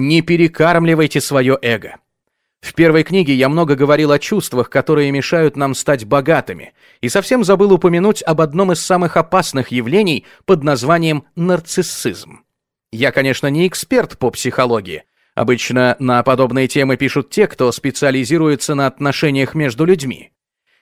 Не перекармливайте свое эго. В первой книге я много говорил о чувствах, которые мешают нам стать богатыми, и совсем забыл упомянуть об одном из самых опасных явлений под названием нарциссизм. Я, конечно, не эксперт по психологии. Обычно на подобные темы пишут те, кто специализируется на отношениях между людьми.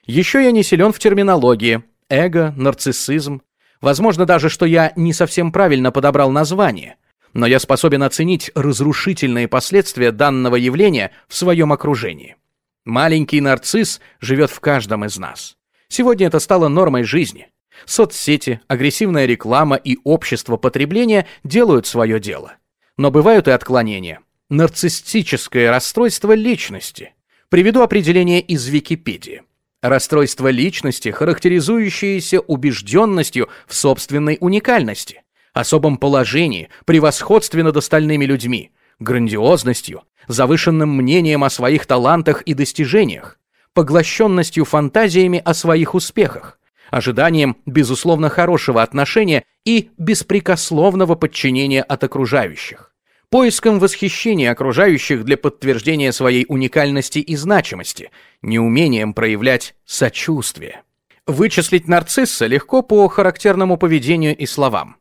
Еще я не силен в терминологии. Эго, нарциссизм. Возможно даже, что я не совсем правильно подобрал название – но я способен оценить разрушительные последствия данного явления в своем окружении. Маленький нарцисс живет в каждом из нас. Сегодня это стало нормой жизни. Соцсети, агрессивная реклама и общество потребления делают свое дело. Но бывают и отклонения. Нарциссическое расстройство личности. Приведу определение из Википедии. Расстройство личности, характеризующееся убежденностью в собственной уникальности особом положении, превосходстве над остальными людьми, грандиозностью, завышенным мнением о своих талантах и достижениях, поглощенностью фантазиями о своих успехах, ожиданием, безусловно, хорошего отношения и беспрекословного подчинения от окружающих, поиском восхищения окружающих для подтверждения своей уникальности и значимости, неумением проявлять сочувствие. Вычислить нарцисса легко по характерному поведению и словам.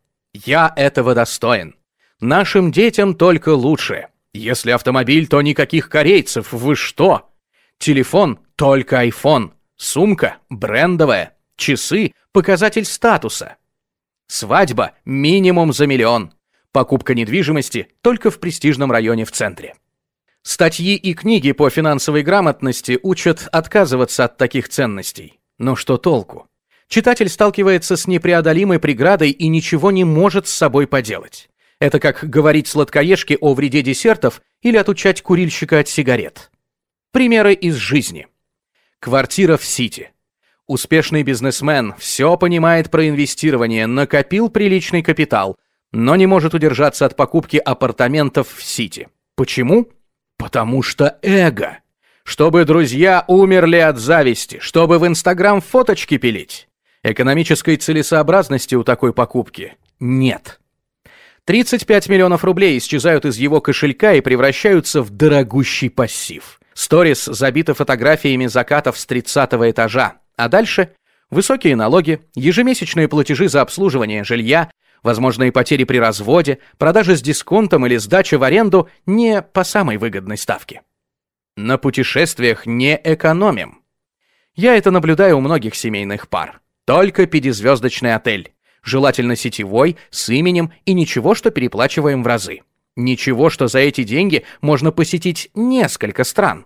Я этого достоин. Нашим детям только лучше. Если автомобиль, то никаких корейцев. Вы что? Телефон — только iPhone. Сумка — брендовая. Часы — показатель статуса. Свадьба — минимум за миллион. Покупка недвижимости только в престижном районе в центре. Статьи и книги по финансовой грамотности учат отказываться от таких ценностей. Но что толку? Читатель сталкивается с непреодолимой преградой и ничего не может с собой поделать. Это как говорить сладкоежке о вреде десертов или отучать курильщика от сигарет. Примеры из жизни. Квартира в Сити. Успешный бизнесмен все понимает про инвестирование, накопил приличный капитал, но не может удержаться от покупки апартаментов в Сити. Почему? Потому что эго. Чтобы друзья умерли от зависти, чтобы в Инстаграм фоточки пилить. Экономической целесообразности у такой покупки нет. 35 миллионов рублей исчезают из его кошелька и превращаются в дорогущий пассив. Сторис забиты фотографиями закатов с 30 этажа. А дальше высокие налоги, ежемесячные платежи за обслуживание жилья, возможные потери при разводе, продажи с дисконтом или сдача в аренду не по самой выгодной ставке. На путешествиях не экономим. Я это наблюдаю у многих семейных пар. Только пятизвездочный отель. Желательно сетевой, с именем и ничего, что переплачиваем в разы. Ничего, что за эти деньги можно посетить несколько стран.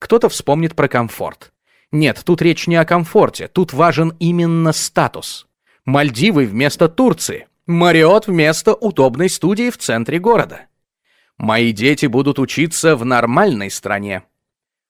Кто-то вспомнит про комфорт. Нет, тут речь не о комфорте, тут важен именно статус. Мальдивы вместо Турции. Мариот вместо удобной студии в центре города. Мои дети будут учиться в нормальной стране.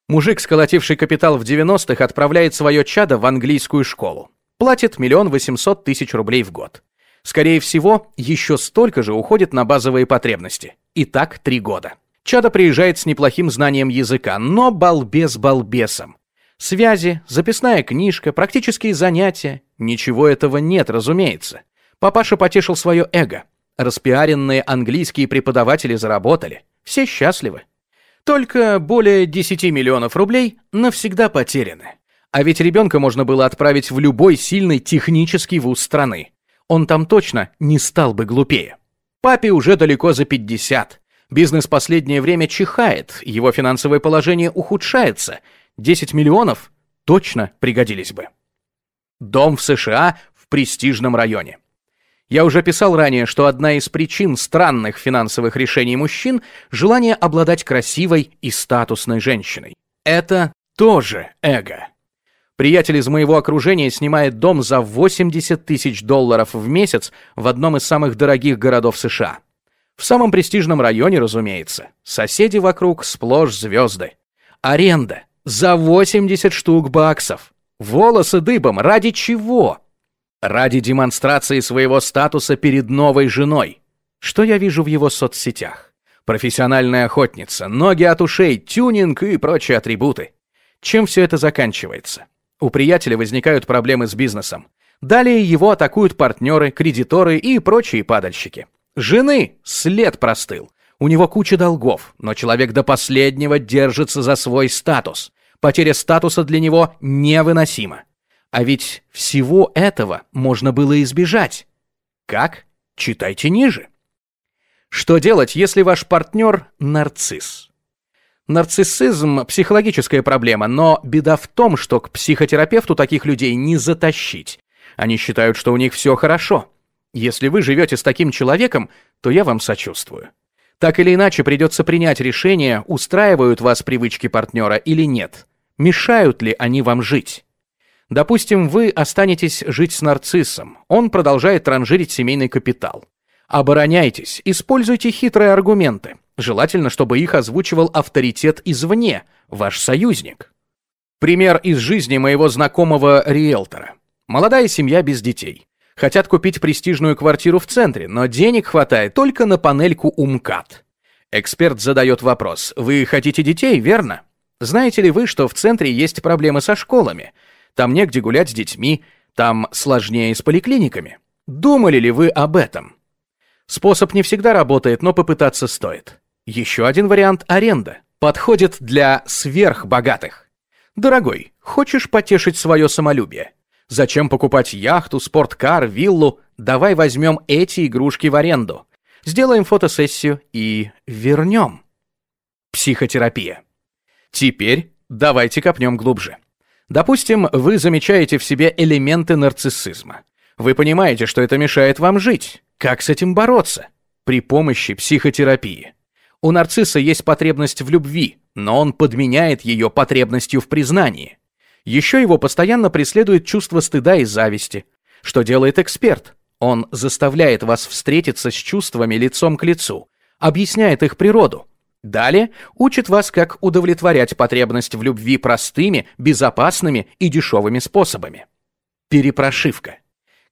Мужик, сколотивший капитал в 90-х, отправляет свое чадо в английскую школу платит миллион восемьсот тысяч рублей в год. Скорее всего, еще столько же уходит на базовые потребности. И так три года. Чада приезжает с неплохим знанием языка, но балбес балбесом. Связи, записная книжка, практические занятия. Ничего этого нет, разумеется. Папаша потешил свое эго. Распиаренные английские преподаватели заработали. Все счастливы. Только более 10 миллионов рублей навсегда потеряны. А ведь ребенка можно было отправить в любой сильный технический вуз страны. Он там точно не стал бы глупее. Папе уже далеко за 50. Бизнес последнее время чихает, его финансовое положение ухудшается. 10 миллионов точно пригодились бы. Дом в США в престижном районе. Я уже писал ранее, что одна из причин странных финансовых решений мужчин – желание обладать красивой и статусной женщиной. Это тоже эго. Приятель из моего окружения снимает дом за 80 тысяч долларов в месяц в одном из самых дорогих городов США. В самом престижном районе, разумеется. Соседи вокруг сплошь звезды. Аренда. За 80 штук баксов. Волосы дыбом. Ради чего? Ради демонстрации своего статуса перед новой женой. Что я вижу в его соцсетях? Профессиональная охотница, ноги от ушей, тюнинг и прочие атрибуты. Чем все это заканчивается? У приятеля возникают проблемы с бизнесом. Далее его атакуют партнеры, кредиторы и прочие падальщики. Жены след простыл. У него куча долгов, но человек до последнего держится за свой статус. Потеря статуса для него невыносима. А ведь всего этого можно было избежать. Как? Читайте ниже. Что делать, если ваш партнер – нарцисс? Нарциссизм – психологическая проблема, но беда в том, что к психотерапевту таких людей не затащить. Они считают, что у них все хорошо. Если вы живете с таким человеком, то я вам сочувствую. Так или иначе придется принять решение, устраивают вас привычки партнера или нет. Мешают ли они вам жить? Допустим, вы останетесь жить с нарциссом. Он продолжает транжирить семейный капитал. Обороняйтесь, используйте хитрые аргументы. Желательно, чтобы их озвучивал авторитет извне, ваш союзник. Пример из жизни моего знакомого риэлтора. Молодая семья без детей. Хотят купить престижную квартиру в центре, но денег хватает только на панельку УМКАД. Эксперт задает вопрос. Вы хотите детей, верно? Знаете ли вы, что в центре есть проблемы со школами? Там негде гулять с детьми, там сложнее с поликлиниками. Думали ли вы об этом? Способ не всегда работает, но попытаться стоит. Еще один вариант – аренда. Подходит для сверхбогатых. Дорогой, хочешь потешить свое самолюбие? Зачем покупать яхту, спорткар, виллу? Давай возьмем эти игрушки в аренду. Сделаем фотосессию и вернем. Психотерапия. Теперь давайте копнем глубже. Допустим, вы замечаете в себе элементы нарциссизма. Вы понимаете, что это мешает вам жить. Как с этим бороться? При помощи психотерапии. У нарцисса есть потребность в любви, но он подменяет ее потребностью в признании. Еще его постоянно преследует чувство стыда и зависти. Что делает эксперт? Он заставляет вас встретиться с чувствами лицом к лицу, объясняет их природу, Далее учит вас, как удовлетворять потребность в любви простыми, безопасными и дешевыми способами. Перепрошивка.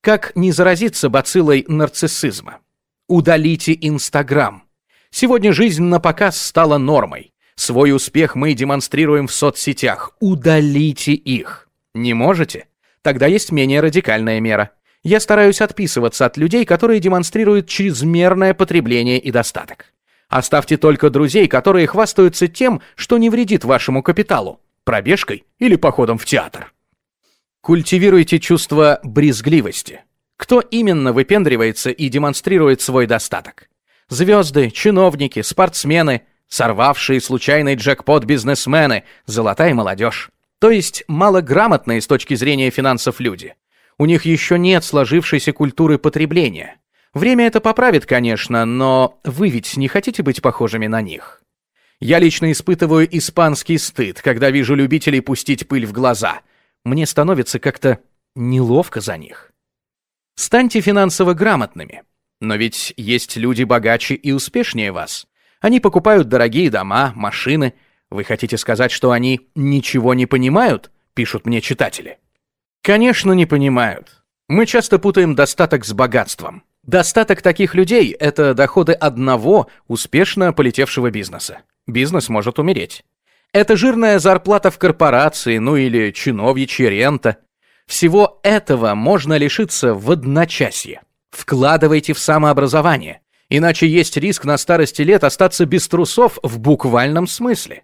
Как не заразиться бациллой нарциссизма? Удалите Инстаграм. Сегодня жизнь на показ стала нормой. Свой успех мы демонстрируем в соцсетях. Удалите их. Не можете? Тогда есть менее радикальная мера. Я стараюсь отписываться от людей, которые демонстрируют чрезмерное потребление и достаток. Оставьте только друзей, которые хвастаются тем, что не вредит вашему капиталу, пробежкой или походом в театр. Культивируйте чувство брезгливости. Кто именно выпендривается и демонстрирует свой достаток? Звезды, чиновники, спортсмены, сорвавшие случайный джекпот бизнесмены, золотая молодежь. То есть малограмотные с точки зрения финансов люди. У них еще нет сложившейся культуры потребления. Время это поправит, конечно, но вы ведь не хотите быть похожими на них. Я лично испытываю испанский стыд, когда вижу любителей пустить пыль в глаза. Мне становится как-то неловко за них. Станьте финансово грамотными. Но ведь есть люди богаче и успешнее вас. Они покупают дорогие дома, машины. Вы хотите сказать, что они ничего не понимают? Пишут мне читатели. Конечно, не понимают. Мы часто путаем достаток с богатством. Достаток таких людей – это доходы одного успешно полетевшего бизнеса. Бизнес может умереть. Это жирная зарплата в корпорации, ну или чиновьичья рента. Всего этого можно лишиться в одночасье. Вкладывайте в самообразование, иначе есть риск на старости лет остаться без трусов в буквальном смысле.